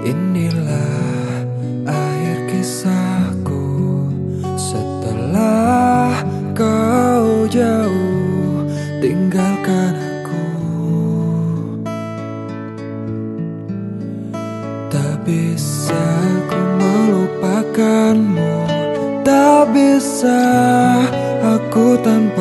Inilah akhir kisahku. Setelah kau jauh tinggalkan aku. Tak bisa ku melupakanmu. Tak bisa aku tanpa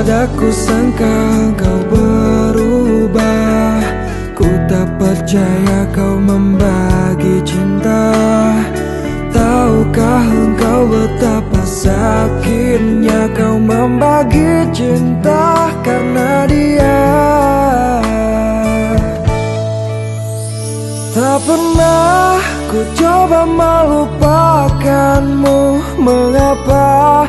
Tiada ku sangka kau berubah. Ku tak percaya kau membagi cinta. Tahukah engkau betapa sakitnya kau membagi cinta karena dia? Tak pernah ku coba melupakanmu. Mengapa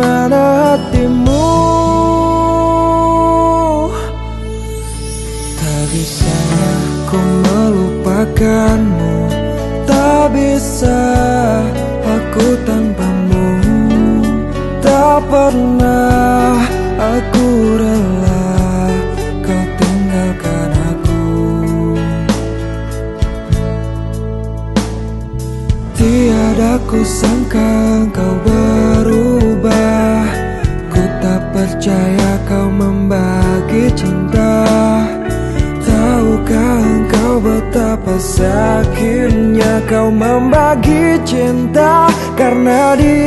mana hatimu? Tak bisa ku melupakanmu. Tak bisa aku tanpamu. Tak pernah aku rela kau tinggalkan aku. Tiada ku sangka kau percaya kau membagi cinta. Tahukah engkau betapa sakitnya kau membagi cinta? Karena dia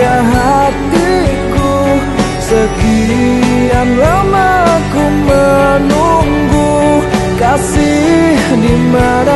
luka hatiku. Sekian lama ku menunggu Kasih di mana